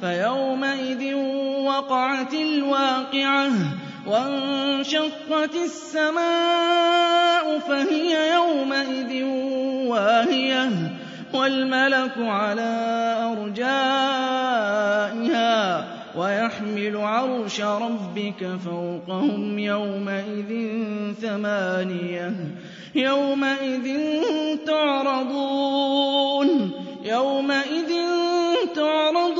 فيومئذ وقعت الواقعة وانشقت السماء فهي يومئذ واهية والملك على أرجائها ويحمل عرش ربك فوقهم يومئذ ثمانية يومئذ تعرضون يومئذ تعرضون